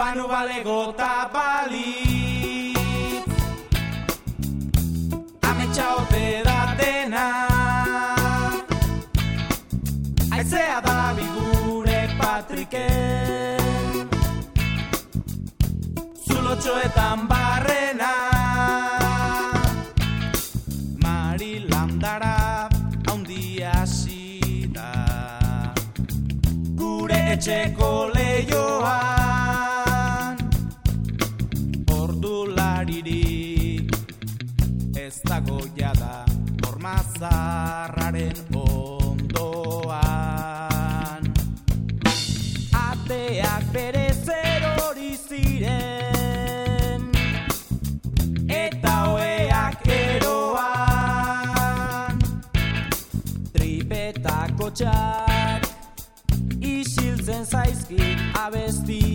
Banu balego eta balitz. Ametsa ote da dena. Aizea da bigure patriken Zulotxoetan barrena. Mari landara haundia zita Gure etxeko lehioan Ordularirik ez dago jada Norma zarraren ondoan. Ateak bere zerori ziren. Eta oeak eroan. Tripetako txak Isiltzen zaizki abesti zarraua